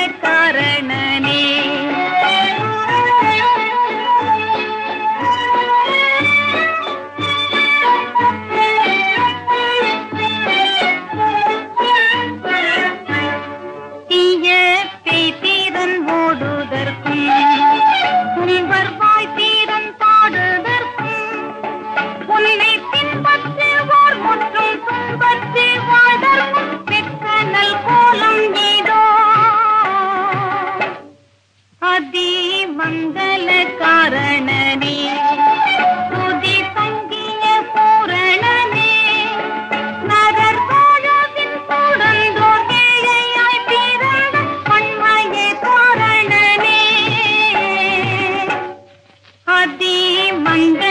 America. மங்கள காரணனே. புதி தங்கிய பூரணனே. நகர் தோழவின் பூடந்தோர் ஏழையாய் பிறந்த பண்மைய காரணனே அதி மங்கள